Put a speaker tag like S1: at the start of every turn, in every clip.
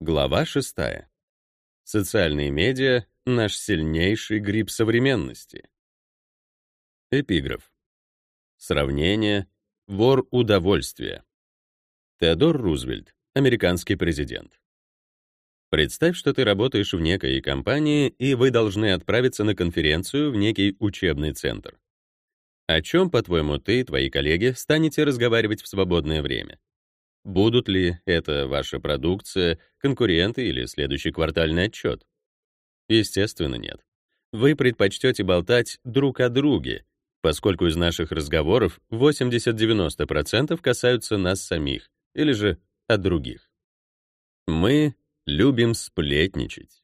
S1: Глава 6. Социальные медиа — наш сильнейший гриб современности. Эпиграф. Сравнение. Вор удовольствия. Теодор Рузвельт, американский президент. Представь, что ты работаешь в некой компании, и вы должны отправиться на конференцию в некий учебный центр. О чем, по-твоему, ты и твои коллеги станете разговаривать в свободное время? Будут ли это ваша продукция, конкуренты или следующий квартальный отчет? Естественно, нет. Вы предпочтете болтать друг о друге, поскольку из наших разговоров 80-90% касаются нас самих или же о других. Мы любим сплетничать.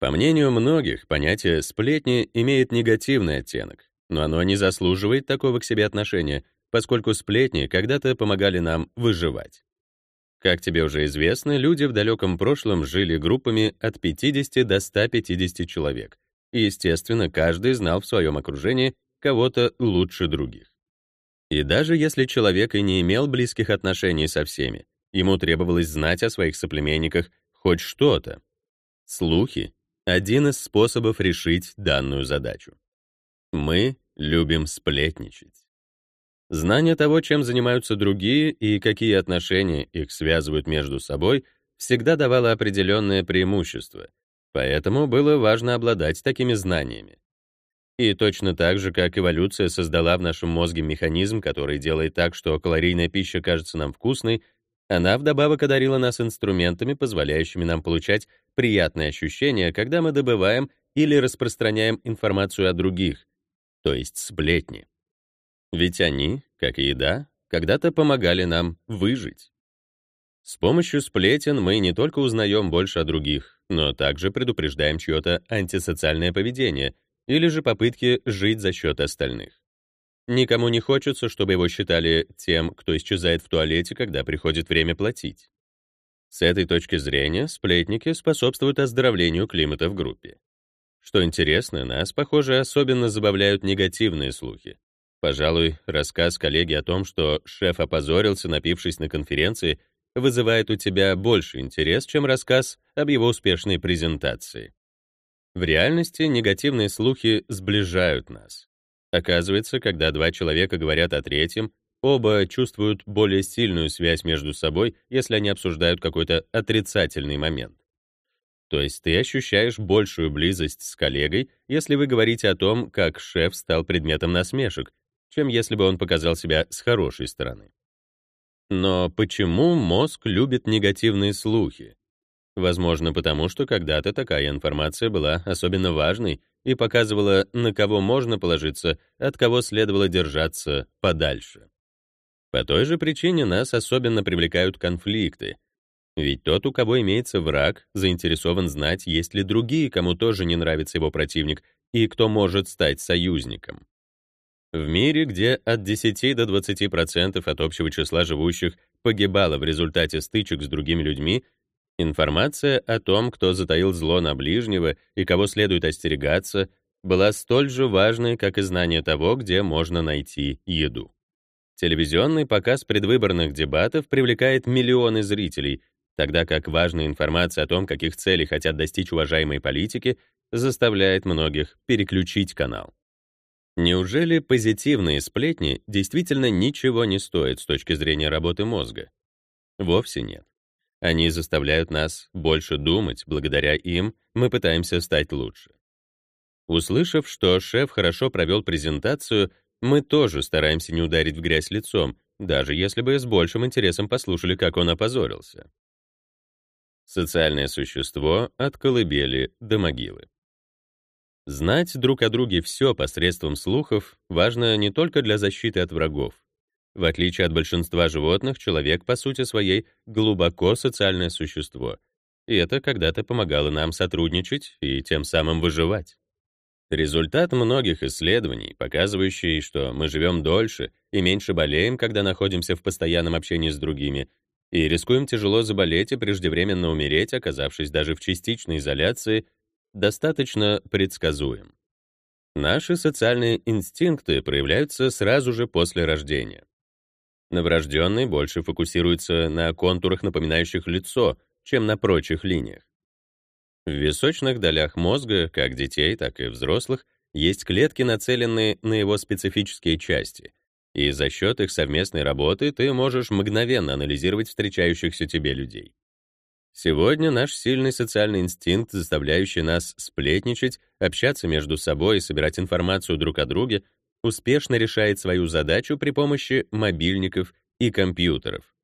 S1: По мнению многих, понятие «сплетни» имеет негативный оттенок, но оно не заслуживает такого к себе отношения, поскольку сплетни когда-то помогали нам выживать. Как тебе уже известно, люди в далеком прошлом жили группами от 50 до 150 человек. И, естественно, каждый знал в своем окружении кого-то лучше других. И даже если человек и не имел близких отношений со всеми, ему требовалось знать о своих соплеменниках хоть что-то. Слухи — один из способов решить данную задачу. Мы любим сплетничать. Знание того, чем занимаются другие и какие отношения их связывают между собой, всегда давало определенное преимущество, поэтому было важно обладать такими знаниями. И точно так же, как эволюция создала в нашем мозге механизм, который делает так, что калорийная пища кажется нам вкусной, она вдобавок одарила нас инструментами, позволяющими нам получать приятные ощущения, когда мы добываем или распространяем информацию о других, то есть сплетни. Ведь они, как и еда, когда-то помогали нам выжить. С помощью сплетен мы не только узнаем больше о других, но также предупреждаем чье-то антисоциальное поведение или же попытки жить за счет остальных. Никому не хочется, чтобы его считали тем, кто исчезает в туалете, когда приходит время платить. С этой точки зрения сплетники способствуют оздоровлению климата в группе. Что интересно, нас, похоже, особенно забавляют негативные слухи. Пожалуй, рассказ коллеги о том, что шеф опозорился, напившись на конференции, вызывает у тебя больше интерес, чем рассказ об его успешной презентации. В реальности негативные слухи сближают нас. Оказывается, когда два человека говорят о третьем, оба чувствуют более сильную связь между собой, если они обсуждают какой-то отрицательный момент. То есть ты ощущаешь большую близость с коллегой, если вы говорите о том, как шеф стал предметом насмешек, чем если бы он показал себя с хорошей стороны. Но почему мозг любит негативные слухи? Возможно, потому что когда-то такая информация была особенно важной и показывала, на кого можно положиться, от кого следовало держаться подальше. По той же причине нас особенно привлекают конфликты. Ведь тот, у кого имеется враг, заинтересован знать, есть ли другие, кому тоже не нравится его противник, и кто может стать союзником. В мире, где от 10 до 20% от общего числа живущих погибало в результате стычек с другими людьми, информация о том, кто затаил зло на ближнего и кого следует остерегаться, была столь же важной, как и знание того, где можно найти еду. Телевизионный показ предвыборных дебатов привлекает миллионы зрителей, тогда как важная информация о том, каких целей хотят достичь уважаемые политики, заставляет многих переключить канал. Неужели позитивные сплетни действительно ничего не стоят с точки зрения работы мозга? Вовсе нет. Они заставляют нас больше думать, благодаря им мы пытаемся стать лучше. Услышав, что шеф хорошо провел презентацию, мы тоже стараемся не ударить в грязь лицом, даже если бы с большим интересом послушали, как он опозорился. Социальное существо от колыбели до могилы. Знать друг о друге все посредством слухов важно не только для защиты от врагов. В отличие от большинства животных, человек по сути своей глубоко социальное существо, и это когда-то помогало нам сотрудничать и тем самым выживать. Результат многих исследований, показывающий, что мы живем дольше и меньше болеем, когда находимся в постоянном общении с другими, и рискуем тяжело заболеть и преждевременно умереть, оказавшись даже в частичной изоляции, достаточно предсказуем. Наши социальные инстинкты проявляются сразу же после рождения. Новорожденный больше фокусируется на контурах, напоминающих лицо, чем на прочих линиях. В височных долях мозга, как детей, так и взрослых, есть клетки, нацеленные на его специфические части, и за счет их совместной работы ты можешь мгновенно анализировать встречающихся тебе людей. Сегодня наш сильный социальный инстинкт, заставляющий нас сплетничать, общаться между собой и собирать информацию друг о друге, успешно решает свою задачу при помощи мобильников и компьютеров.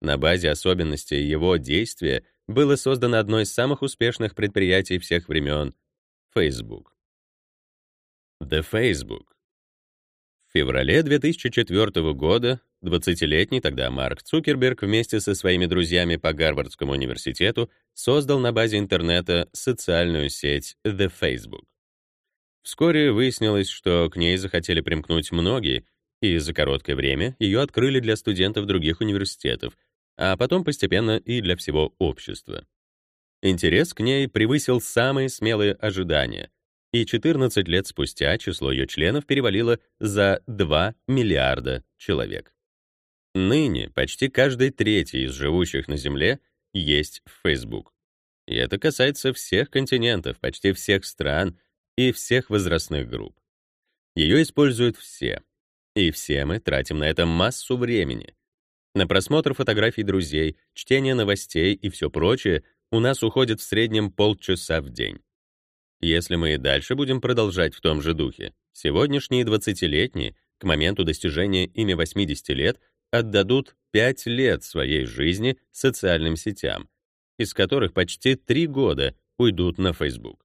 S1: На базе особенностей его действия было создано одно из самых успешных предприятий всех времен — Facebook. The Facebook. В феврале 2004 года 20-летний тогда Марк Цукерберг вместе со своими друзьями по Гарвардскому университету создал на базе интернета социальную сеть The Facebook. Вскоре выяснилось, что к ней захотели примкнуть многие, и за короткое время ее открыли для студентов других университетов, а потом постепенно и для всего общества. Интерес к ней превысил самые смелые ожидания, и 14 лет спустя число ее членов перевалило за 2 миллиарда человек. Ныне почти каждый третий из живущих на Земле есть в Facebook. И это касается всех континентов, почти всех стран и всех возрастных групп. Ее используют все. И все мы тратим на это массу времени. На просмотр фотографий друзей, чтение новостей и все прочее у нас уходит в среднем полчаса в день. Если мы и дальше будем продолжать в том же духе, сегодняшние 20-летние, к моменту достижения ими 80 лет, отдадут 5 лет своей жизни социальным сетям, из которых почти 3 года уйдут на Facebook.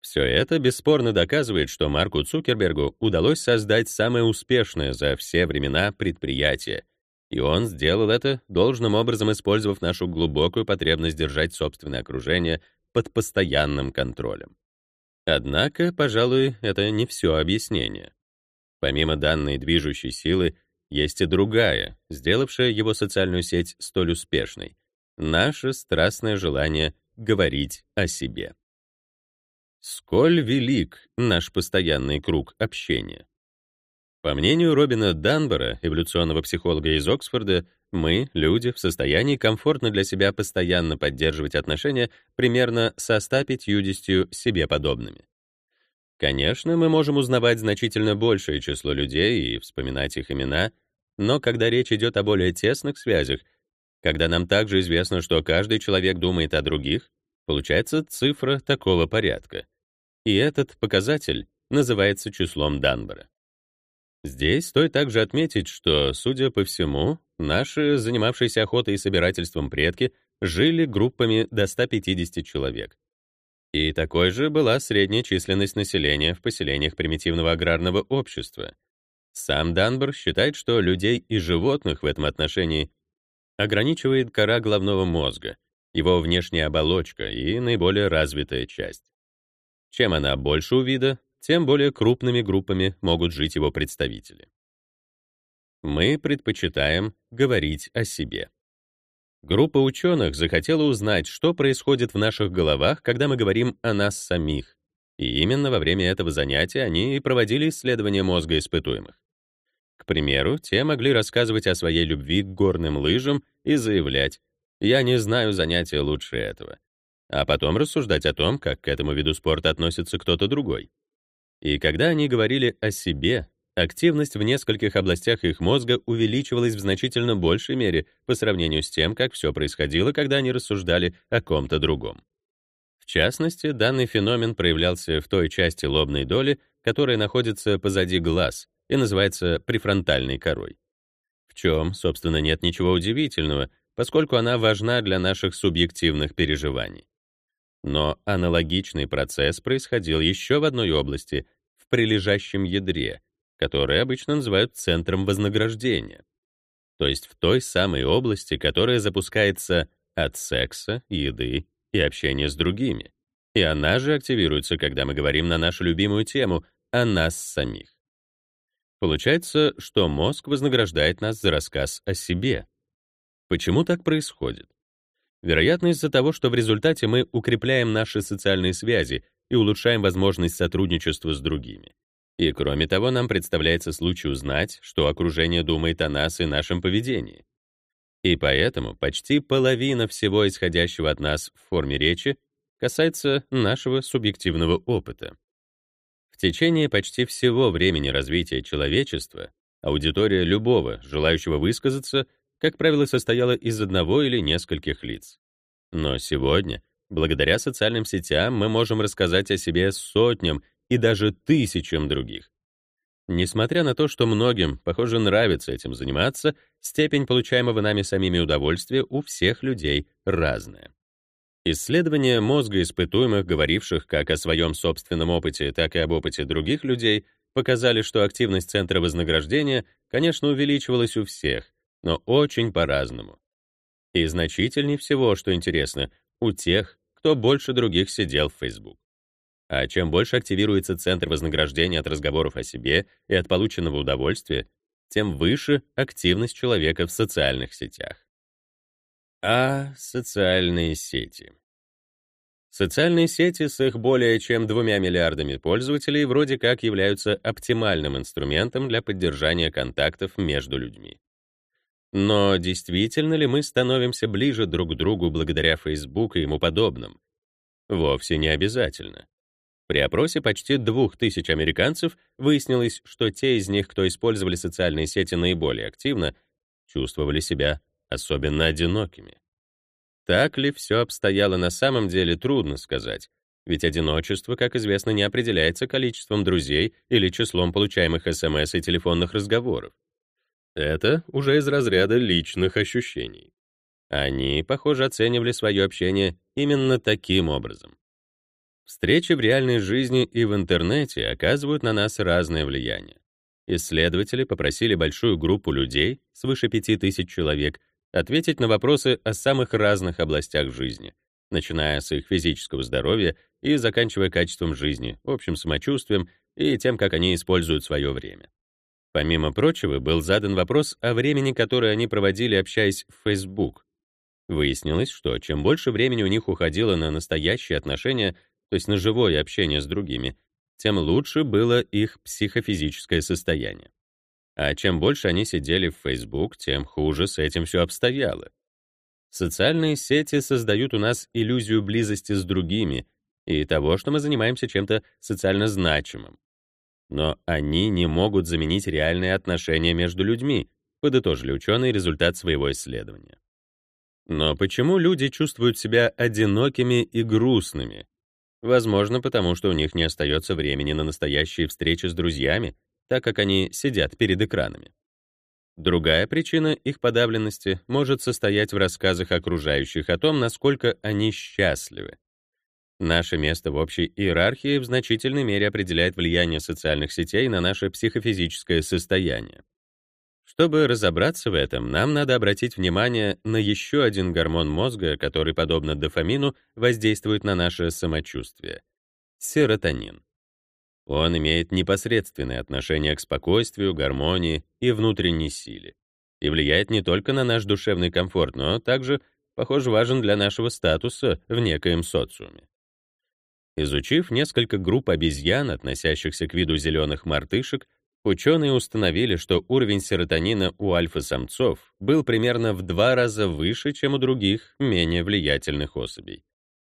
S1: Все это бесспорно доказывает, что Марку Цукербергу удалось создать самое успешное за все времена предприятие, и он сделал это, должным образом использовав нашу глубокую потребность держать собственное окружение под постоянным контролем. Однако, пожалуй, это не все объяснение. Помимо данной движущей силы, есть и другая, сделавшая его социальную сеть столь успешной — наше страстное желание говорить о себе. Сколь велик наш постоянный круг общения. По мнению Робина Данбора, эволюционного психолога из Оксфорда, мы, люди, в состоянии комфортно для себя постоянно поддерживать отношения примерно со 150 себе подобными. Конечно, мы можем узнавать значительно большее число людей и вспоминать их имена, но когда речь идет о более тесных связях, когда нам также известно, что каждый человек думает о других, получается цифра такого порядка. И этот показатель называется числом Данбора. Здесь стоит также отметить, что, судя по всему, наши, занимавшиеся охотой и собирательством предки, жили группами до 150 человек. И такой же была средняя численность населения в поселениях примитивного аграрного общества. Сам Данбор считает, что людей и животных в этом отношении ограничивает кора головного мозга, его внешняя оболочка и наиболее развитая часть. Чем она больше у вида, тем более крупными группами могут жить его представители. Мы предпочитаем говорить о себе. Группа ученых захотела узнать, что происходит в наших головах, когда мы говорим о нас самих. И именно во время этого занятия они и проводили исследования мозга испытуемых. К примеру, те могли рассказывать о своей любви к горным лыжам и заявлять «я не знаю занятия лучше этого», а потом рассуждать о том, как к этому виду спорта относится кто-то другой. И когда они говорили о себе, активность в нескольких областях их мозга увеличивалась в значительно большей мере по сравнению с тем, как все происходило, когда они рассуждали о ком-то другом. В частности, данный феномен проявлялся в той части лобной доли, которая находится позади глаз и называется префронтальной корой. В чем, собственно, нет ничего удивительного, поскольку она важна для наших субъективных переживаний. Но аналогичный процесс происходил еще в одной области, в прилежащем ядре, которое обычно называют центром вознаграждения. То есть в той самой области, которая запускается от секса, еды и общения с другими. И она же активируется, когда мы говорим на нашу любимую тему о нас самих. Получается, что мозг вознаграждает нас за рассказ о себе. Почему так происходит? Вероятно, из-за того, что в результате мы укрепляем наши социальные связи и улучшаем возможность сотрудничества с другими. И кроме того, нам представляется случай узнать, что окружение думает о нас и нашем поведении. И поэтому почти половина всего исходящего от нас в форме речи касается нашего субъективного опыта. В течение почти всего времени развития человечества аудитория любого, желающего высказаться, как правило, состояла из одного или нескольких лиц. Но сегодня, благодаря социальным сетям, мы можем рассказать о себе сотням и даже тысячам других. Несмотря на то, что многим, похоже, нравится этим заниматься, степень получаемого нами самими удовольствия у всех людей разная. Исследования мозга испытуемых, говоривших как о своем собственном опыте, так и об опыте других людей, показали, что активность центра вознаграждения, конечно, увеличивалась у всех, но очень по-разному. И значительнее всего, что интересно, у тех, кто больше других сидел в Facebook. А чем больше активируется центр вознаграждения от разговоров о себе и от полученного удовольствия, тем выше активность человека в социальных сетях. А социальные сети. Социальные сети с их более чем двумя миллиардами пользователей вроде как являются оптимальным инструментом для поддержания контактов между людьми. Но действительно ли мы становимся ближе друг к другу благодаря Facebook и ему подобным? Вовсе не обязательно. При опросе почти 2000 американцев выяснилось, что те из них, кто использовали социальные сети наиболее активно, чувствовали себя особенно одинокими. Так ли все обстояло на самом деле, трудно сказать, ведь одиночество, как известно, не определяется количеством друзей или числом получаемых СМС и телефонных разговоров. Это уже из разряда личных ощущений. Они, похоже, оценивали свое общение именно таким образом. Встречи в реальной жизни и в интернете оказывают на нас разное влияние. Исследователи попросили большую группу людей, свыше 5000 человек, ответить на вопросы о самых разных областях жизни, начиная с их физического здоровья и заканчивая качеством жизни, общим самочувствием и тем, как они используют свое время. Помимо прочего, был задан вопрос о времени, которое они проводили, общаясь в Facebook. Выяснилось, что чем больше времени у них уходило на настоящие отношения, то есть на живое общение с другими, тем лучше было их психофизическое состояние. А чем больше они сидели в Facebook, тем хуже с этим все обстояло. Социальные сети создают у нас иллюзию близости с другими и того, что мы занимаемся чем-то социально значимым. Но они не могут заменить реальные отношения между людьми, подытожили ученые результат своего исследования. Но почему люди чувствуют себя одинокими и грустными? Возможно, потому что у них не остается времени на настоящие встречи с друзьями, так как они сидят перед экранами. Другая причина их подавленности может состоять в рассказах окружающих о том, насколько они счастливы. Наше место в общей иерархии в значительной мере определяет влияние социальных сетей на наше психофизическое состояние. Чтобы разобраться в этом, нам надо обратить внимание на еще один гормон мозга, который, подобно дофамину, воздействует на наше самочувствие — серотонин. Он имеет непосредственное отношение к спокойствию, гармонии и внутренней силе и влияет не только на наш душевный комфорт, но также, похоже, важен для нашего статуса в некоем социуме. Изучив несколько групп обезьян, относящихся к виду зеленых мартышек, ученые установили, что уровень серотонина у альфа-самцов был примерно в два раза выше, чем у других, менее влиятельных особей.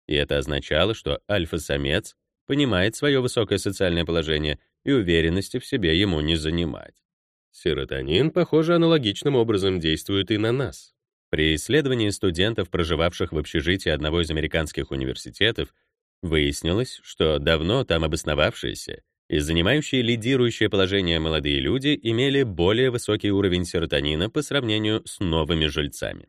S1: И это означало, что альфа-самец понимает свое высокое социальное положение и уверенности в себе ему не занимать. Серотонин, похоже, аналогичным образом действует и на нас. При исследовании студентов, проживавших в общежитии одного из американских университетов, Выяснилось, что давно там обосновавшиеся и занимающие лидирующее положение молодые люди имели более высокий уровень серотонина по сравнению с новыми жильцами.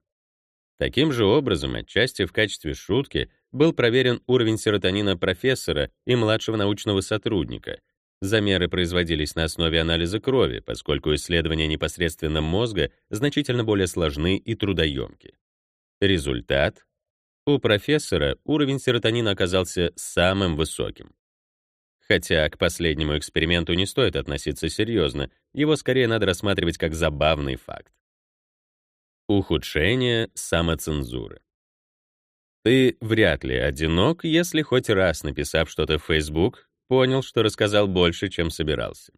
S1: Таким же образом, отчасти в качестве шутки, был проверен уровень серотонина профессора и младшего научного сотрудника. Замеры производились на основе анализа крови, поскольку исследования непосредственно мозга значительно более сложны и трудоемки. Результат у профессора уровень серотонина оказался самым высоким. Хотя к последнему эксперименту не стоит относиться серьезно, его скорее надо рассматривать как забавный факт. Ухудшение самоцензуры. Ты вряд ли одинок, если хоть раз, написав что-то в Facebook, понял, что рассказал больше, чем собирался.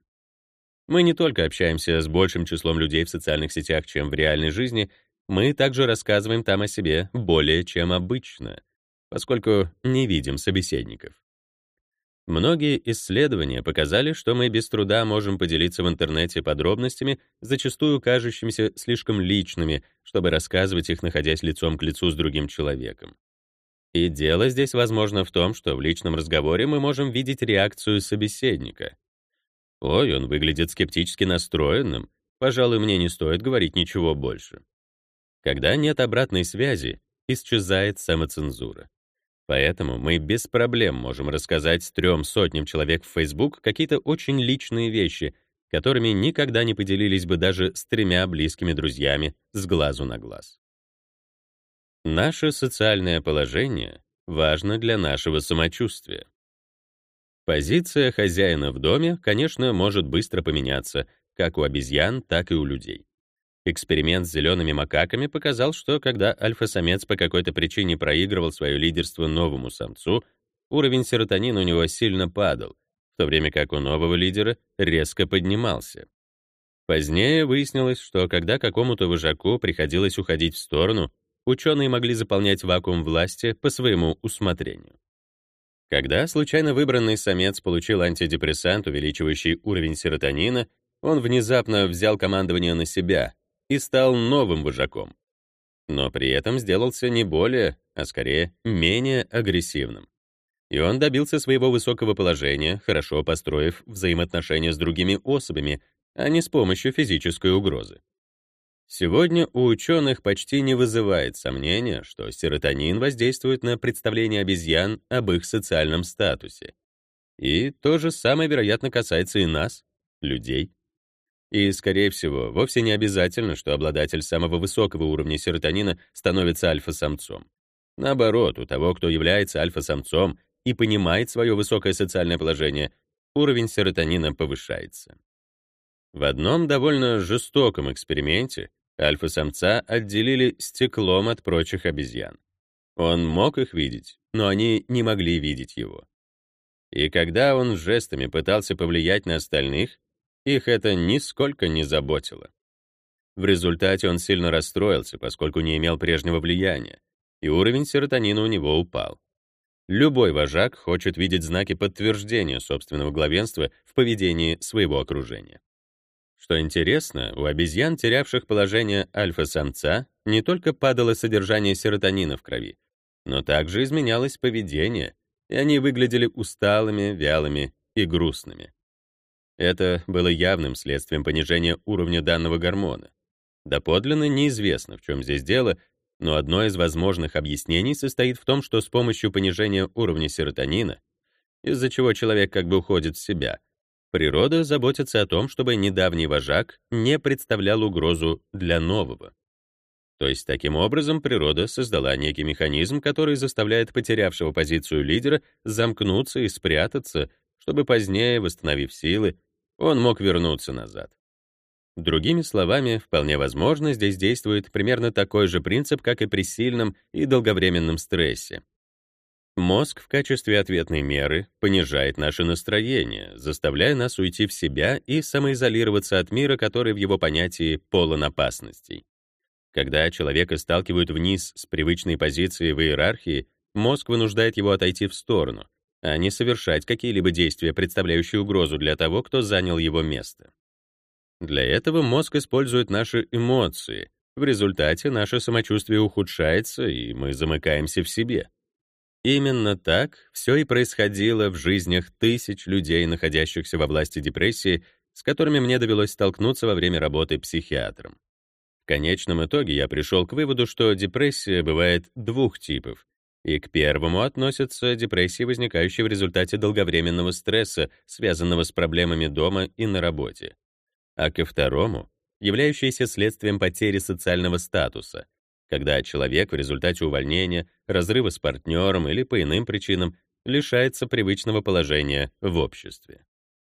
S1: Мы не только общаемся с большим числом людей в социальных сетях, чем в реальной жизни, мы также рассказываем там о себе более чем обычно, поскольку не видим собеседников. Многие исследования показали, что мы без труда можем поделиться в интернете подробностями, зачастую кажущимися слишком личными, чтобы рассказывать их, находясь лицом к лицу с другим человеком. И дело здесь, возможно, в том, что в личном разговоре мы можем видеть реакцию собеседника. Ой, он выглядит скептически настроенным, пожалуй, мне не стоит говорить ничего больше. Когда нет обратной связи, исчезает самоцензура. Поэтому мы без проблем можем рассказать трем сотням человек в Facebook какие-то очень личные вещи, которыми никогда не поделились бы даже с тремя близкими друзьями с глазу на глаз. Наше социальное положение важно для нашего самочувствия. Позиция хозяина в доме, конечно, может быстро поменяться, как у обезьян, так и у людей. Эксперимент с зелеными макаками показал, что когда альфа-самец по какой-то причине проигрывал свое лидерство новому самцу, уровень серотонина у него сильно падал, в то время как у нового лидера резко поднимался. Позднее выяснилось, что когда какому-то вожаку приходилось уходить в сторону, ученые могли заполнять вакуум власти по своему усмотрению. Когда случайно выбранный самец получил антидепрессант, увеличивающий уровень серотонина, он внезапно взял командование на себя, и стал новым вожаком. Но при этом сделался не более, а скорее менее агрессивным. И он добился своего высокого положения, хорошо построив взаимоотношения с другими особями, а не с помощью физической угрозы. Сегодня у ученых почти не вызывает сомнения, что серотонин воздействует на представление обезьян об их социальном статусе. И то же самое, вероятно, касается и нас, людей. И, скорее всего, вовсе не обязательно, что обладатель самого высокого уровня серотонина становится альфа-самцом. Наоборот, у того, кто является альфа-самцом и понимает свое высокое социальное положение, уровень серотонина повышается. В одном довольно жестоком эксперименте альфа-самца отделили стеклом от прочих обезьян. Он мог их видеть, но они не могли видеть его. И когда он жестами пытался повлиять на остальных, их это нисколько не заботило. В результате он сильно расстроился, поскольку не имел прежнего влияния, и уровень серотонина у него упал. Любой вожак хочет видеть знаки подтверждения собственного главенства в поведении своего окружения. Что интересно, у обезьян, терявших положение альфа-самца, не только падало содержание серотонина в крови, но также изменялось поведение, и они выглядели усталыми, вялыми и грустными. Это было явным следствием понижения уровня данного гормона. Доподлинно неизвестно, в чем здесь дело, но одно из возможных объяснений состоит в том, что с помощью понижения уровня серотонина, из-за чего человек как бы уходит в себя, природа заботится о том, чтобы недавний вожак не представлял угрозу для нового. То есть таким образом природа создала некий механизм, который заставляет потерявшего позицию лидера замкнуться и спрятаться, чтобы позднее, восстановив силы, он мог вернуться назад. Другими словами, вполне возможно, здесь действует примерно такой же принцип, как и при сильном и долговременном стрессе. Мозг в качестве ответной меры понижает наше настроение, заставляя нас уйти в себя и самоизолироваться от мира, который в его понятии полон опасностей. Когда человека сталкивают вниз с привычной позиции в иерархии, мозг вынуждает его отойти в сторону, а не совершать какие-либо действия, представляющие угрозу для того, кто занял его место. Для этого мозг использует наши эмоции. В результате наше самочувствие ухудшается, и мы замыкаемся в себе. Именно так все и происходило в жизнях тысяч людей, находящихся во власти депрессии, с которыми мне довелось столкнуться во время работы психиатром. В конечном итоге я пришел к выводу, что депрессия бывает двух типов и к первому относятся депрессии, возникающие в результате долговременного стресса, связанного с проблемами дома и на работе. А ко второму — являющиеся следствием потери социального статуса, когда человек в результате увольнения, разрыва с партнером или по иным причинам лишается привычного положения в обществе.